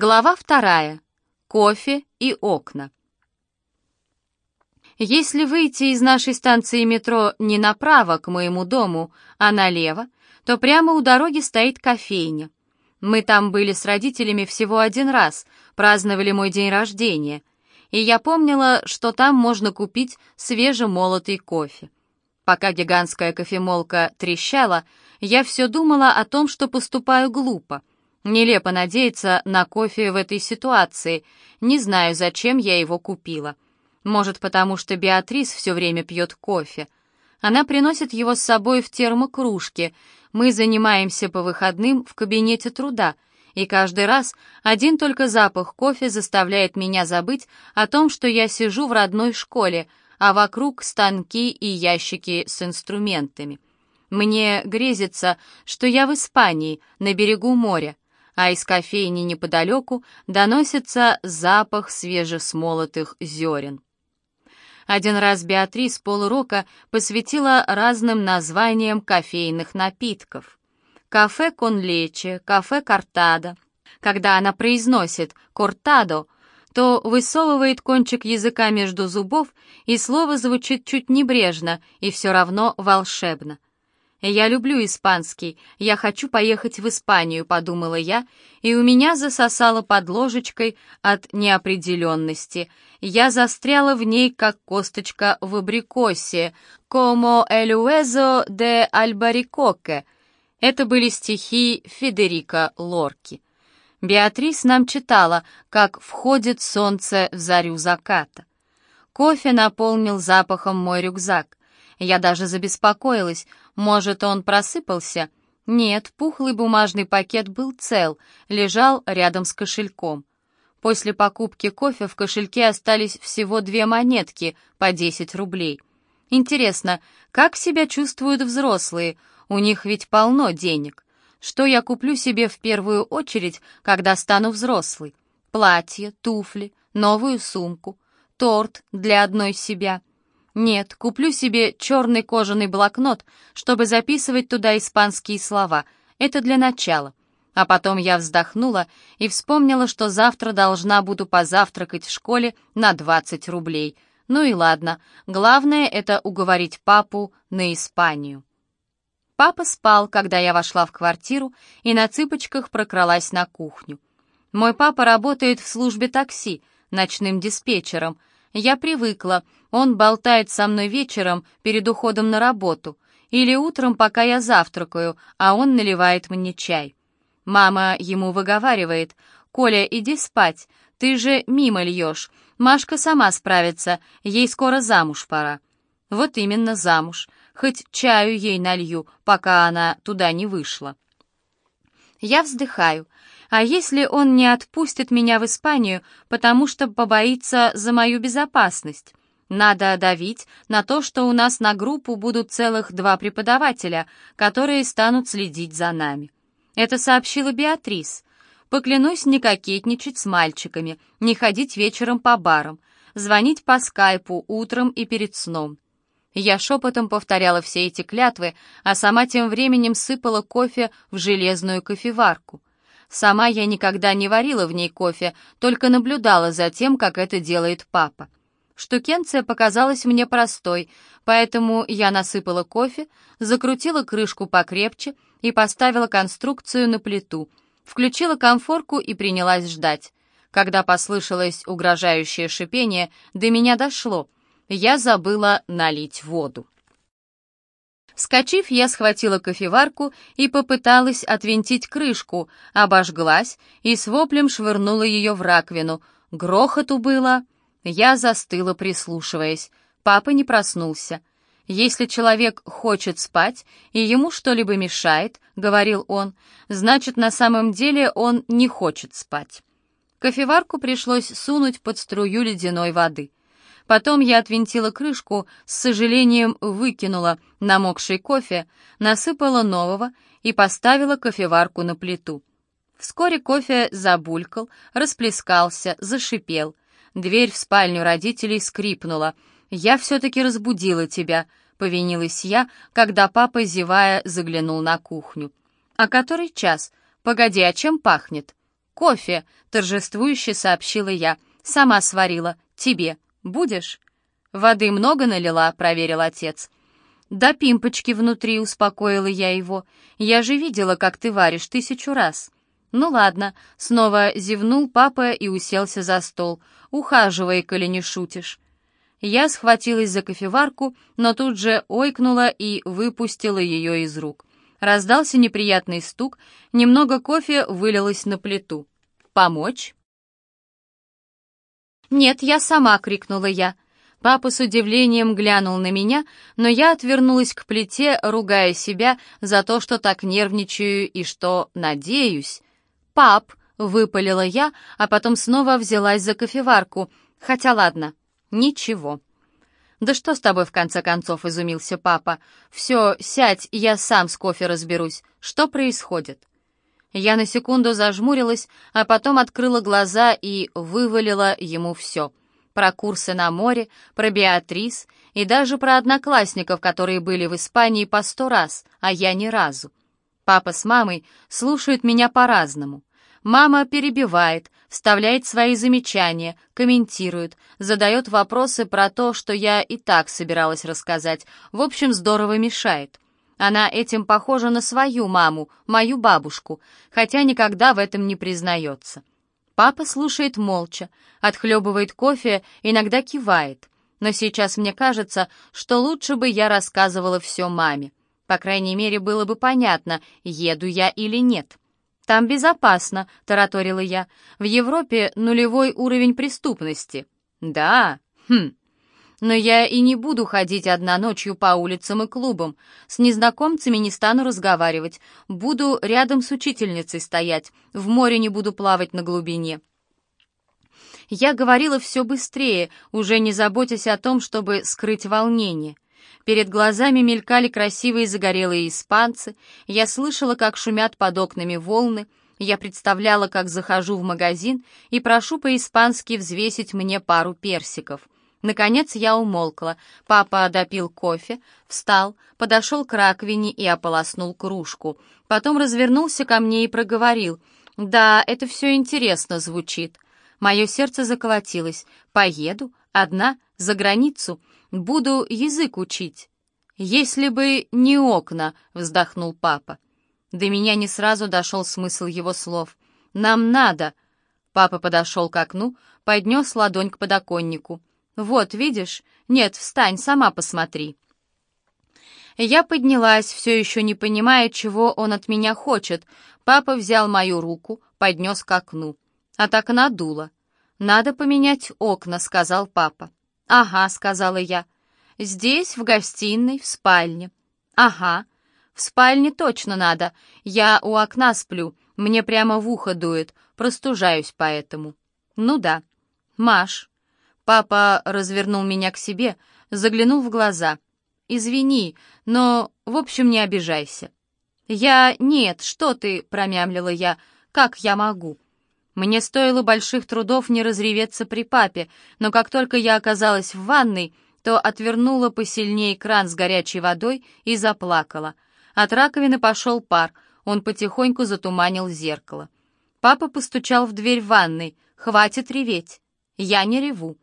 Глава вторая. Кофе и окна. Если выйти из нашей станции метро не направо к моему дому, а налево, то прямо у дороги стоит кофейня. Мы там были с родителями всего один раз, праздновали мой день рождения, и я помнила, что там можно купить свежемолотый кофе. Пока гигантская кофемолка трещала, я все думала о том, что поступаю глупо — Нелепо надеяться на кофе в этой ситуации. Не знаю, зачем я его купила. Может, потому что Беатрис все время пьет кофе. Она приносит его с собой в термокружке. Мы занимаемся по выходным в кабинете труда, и каждый раз один только запах кофе заставляет меня забыть о том, что я сижу в родной школе, а вокруг станки и ящики с инструментами. Мне грезится, что я в Испании, на берегу моря, а из кофейни неподалеку доносится запах свежесмолотых зерен. Один раз Беатрис полурока посвятила разным названиям кофейных напитков. Кафе конлече, кафе картадо. Когда она произносит «кортадо», то высовывает кончик языка между зубов, и слово звучит чуть небрежно и все равно волшебно. «Я люблю испанский, я хочу поехать в Испанию», — подумала я, и у меня засосало под ложечкой от неопределенности. Я застряла в ней, как косточка в абрикосе, «Como el hueso de albaricoque». Это были стихи Федерико Лорки. Беатрис нам читала, как входит солнце в зарю заката. Кофе наполнил запахом мой рюкзак. Я даже забеспокоилась, может, он просыпался? Нет, пухлый бумажный пакет был цел, лежал рядом с кошельком. После покупки кофе в кошельке остались всего две монетки по 10 рублей. Интересно, как себя чувствуют взрослые? У них ведь полно денег. Что я куплю себе в первую очередь, когда стану взрослой? Платье, туфли, новую сумку, торт для одной себя — нет, куплю себе черный кожаный блокнот, чтобы записывать туда испанские слова. Это для начала. А потом я вздохнула и вспомнила, что завтра должна буду позавтракать в школе на 20 рублей. Ну и ладно, главное это уговорить папу на Испанию. Папа спал, когда я вошла в квартиру и на цыпочках прокралась на кухню. Мой папа работает в службе такси, ночным диспетчером, я привыкла, он болтает со мной вечером перед уходом на работу или утром, пока я завтракаю, а он наливает мне чай. Мама ему выговаривает, «Коля, иди спать, ты же мимо льешь, Машка сама справится, ей скоро замуж пора». Вот именно замуж, хоть чаю ей налью, пока она туда не вышла. Я вздыхаю. А если он не отпустит меня в Испанию, потому что побоится за мою безопасность? Надо давить на то, что у нас на группу будут целых два преподавателя, которые станут следить за нами. Это сообщила Беатрис. Поклянусь не кокетничать с мальчиками, не ходить вечером по барам, звонить по скайпу утром и перед сном. Я шепотом повторяла все эти клятвы, а сама тем временем сыпала кофе в железную кофеварку. Сама я никогда не варила в ней кофе, только наблюдала за тем, как это делает папа. Штукенция показалась мне простой, поэтому я насыпала кофе, закрутила крышку покрепче и поставила конструкцию на плиту, включила конфорку и принялась ждать. Когда послышалось угрожающее шипение, до меня дошло. Я забыла налить воду. Вскочив, я схватила кофеварку и попыталась отвинтить крышку, обожглась и с воплем швырнула ее в раковину. Грохоту было. Я застыла, прислушиваясь. Папа не проснулся. «Если человек хочет спать, и ему что-либо мешает, — говорил он, — значит, на самом деле он не хочет спать». Кофеварку пришлось сунуть под струю ледяной воды. Потом я отвинтила крышку, с сожалением выкинула намокший кофе, насыпала нового и поставила кофеварку на плиту. Вскоре кофе забулькал, расплескался, зашипел. Дверь в спальню родителей скрипнула. «Я все-таки разбудила тебя», — повинилась я, когда папа, зевая, заглянул на кухню. «А который час? Погоди, а чем пахнет?» «Кофе», — торжествующе сообщила я. «Сама сварила. Тебе. Будешь?» «Воды много налила?» — проверил отец. «Да пимпочки внутри», — успокоила я его. «Я же видела, как ты варишь тысячу раз». «Ну ладно», — снова зевнул папа и уселся за стол. «Ухаживай, коли не шутишь». Я схватилась за кофеварку, но тут же ойкнула и выпустила ее из рук. Раздался неприятный стук, немного кофе вылилось на плиту. «Помочь?» «Нет, я сама!» — крикнула я. Папа с удивлением глянул на меня, но я отвернулась к плите, ругая себя за то, что так нервничаю и что надеюсь. «Пап!» — выпалила я, а потом снова взялась за кофеварку. «Хотя ладно, ничего». «Да что с тобой, в конце концов?» — изумился папа. «Все, сядь, я сам с кофе разберусь. Что происходит?» Я на секунду зажмурилась, а потом открыла глаза и вывалила ему все. Про курсы на море, про Беатрис и даже про одноклассников, которые были в Испании по сто раз, а я ни разу. Папа с мамой слушают меня по-разному. Мама перебивает, вставляет свои замечания, комментирует, задает вопросы про то, что я и так собиралась рассказать. В общем, здорово мешает. Она этим похожа на свою маму, мою бабушку, хотя никогда в этом не признается. Папа слушает молча, отхлебывает кофе, иногда кивает. Но сейчас мне кажется, что лучше бы я рассказывала все маме. По крайней мере, было бы понятно, еду я или нет. «Там безопасно», — тараторила я. «В Европе нулевой уровень преступности». «Да? Хм. Но я и не буду ходить одна ночью по улицам и клубам. С незнакомцами не стану разговаривать. Буду рядом с учительницей стоять. В море не буду плавать на глубине». Я говорила все быстрее, уже не заботясь о том, чтобы скрыть волнение. Перед глазами мелькали красивые загорелые испанцы, я слышала, как шумят под окнами волны, я представляла, как захожу в магазин и прошу по-испански взвесить мне пару персиков. Наконец я умолкла. Папа допил кофе, встал, подошел к раковине и ополоснул кружку. Потом развернулся ко мне и проговорил. «Да, это все интересно звучит». Мое сердце заколотилось. «Поеду? Одна? За границу? Буду язык учить». «Если бы не окна», — вздохнул папа. До меня не сразу дошел смысл его слов. «Нам надо». Папа подошел к окну, поднес ладонь к подоконнику. «Вот, видишь? Нет, встань, сама посмотри». Я поднялась, все еще не понимая, чего он от меня хочет. Папа взял мою руку, поднес к окну. От окна дуло. «Надо поменять окна», — сказал папа. «Ага», — сказала я. «Здесь, в гостиной, в спальне». «Ага. В спальне точно надо. Я у окна сплю, мне прямо в ухо дует, простужаюсь поэтому». «Ну да». «Маш». Папа развернул меня к себе, заглянул в глаза. «Извини, но, в общем, не обижайся». «Я... Нет, что ты?» — промямлила я. «Как я могу?» Мне стоило больших трудов не разреветься при папе, но как только я оказалась в ванной, то отвернула посильнее кран с горячей водой и заплакала. От раковины пошел пар, он потихоньку затуманил зеркало. Папа постучал в дверь ванной. «Хватит реветь». «Я не реву».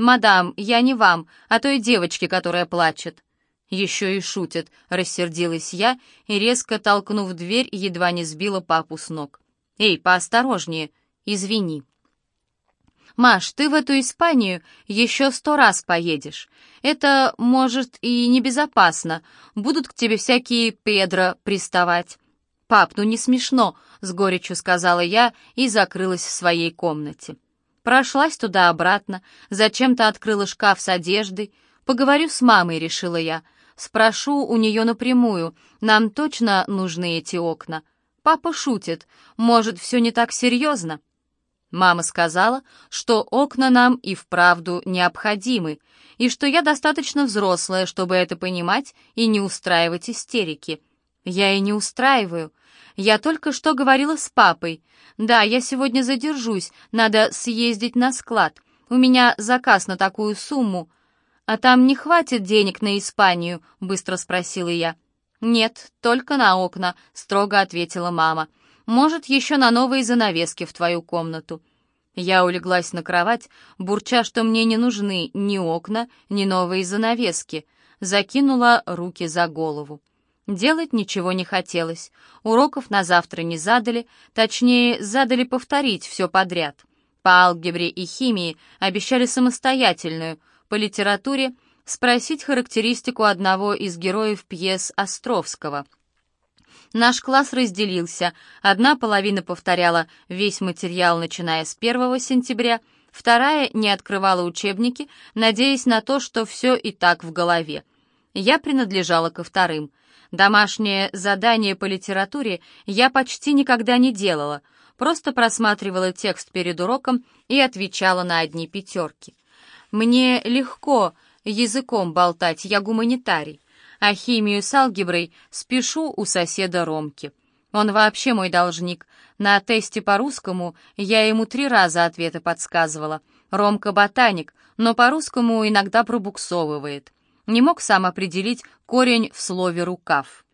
«Мадам, я не вам, а той девочке, которая плачет». «Еще и шутит», — рассердилась я и, резко толкнув дверь, едва не сбила папу с ног. «Эй, поосторожнее», Извини. Маш, ты в эту Испанию еще сто раз поедешь. Это, может, и небезопасно. Будут к тебе всякие Педро приставать. Пап, ну не смешно, с горечью сказала я и закрылась в своей комнате. Прошлась туда-обратно, зачем-то открыла шкаф с одеждой. Поговорю с мамой, решила я. Спрошу у нее напрямую, нам точно нужны эти окна. Папа шутит, может, все не так серьезно? Мама сказала, что окна нам и вправду необходимы, и что я достаточно взрослая, чтобы это понимать и не устраивать истерики. Я и не устраиваю. Я только что говорила с папой. Да, я сегодня задержусь, надо съездить на склад. У меня заказ на такую сумму. А там не хватит денег на Испанию, быстро спросила я. Нет, только на окна, строго ответила мама. Может, еще на новые занавески в твою комнату. Я улеглась на кровать, бурча, что мне не нужны ни окна, ни новые занавески, закинула руки за голову. Делать ничего не хотелось. Уроков на завтра не задали, точнее, задали повторить все подряд. По алгебре и химии обещали самостоятельную, по литературе спросить характеристику одного из героев пьес Островского. Наш класс разделился. Одна половина повторяла весь материал, начиная с 1 сентября, вторая не открывала учебники, надеясь на то, что все и так в голове. Я принадлежала ко вторым. Домашнее задание по литературе я почти никогда не делала, просто просматривала текст перед уроком и отвечала на одни пятерки. Мне легко языком болтать, я гуманитарий, а химию с алгеброй спешу у соседа Ромки. Он вообще мой должник. На тесте по-русскому я ему три раза ответы подсказывала. Ромка ботаник, но по-русскому иногда пробуксовывает. Не мог сам определить корень в слове «рукав».